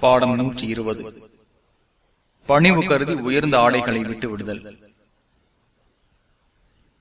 பாடம் நூற்றி இருபது. பணிவு கருதி உயர்ந்த ஆடைகளை விட்டு விடுதல்.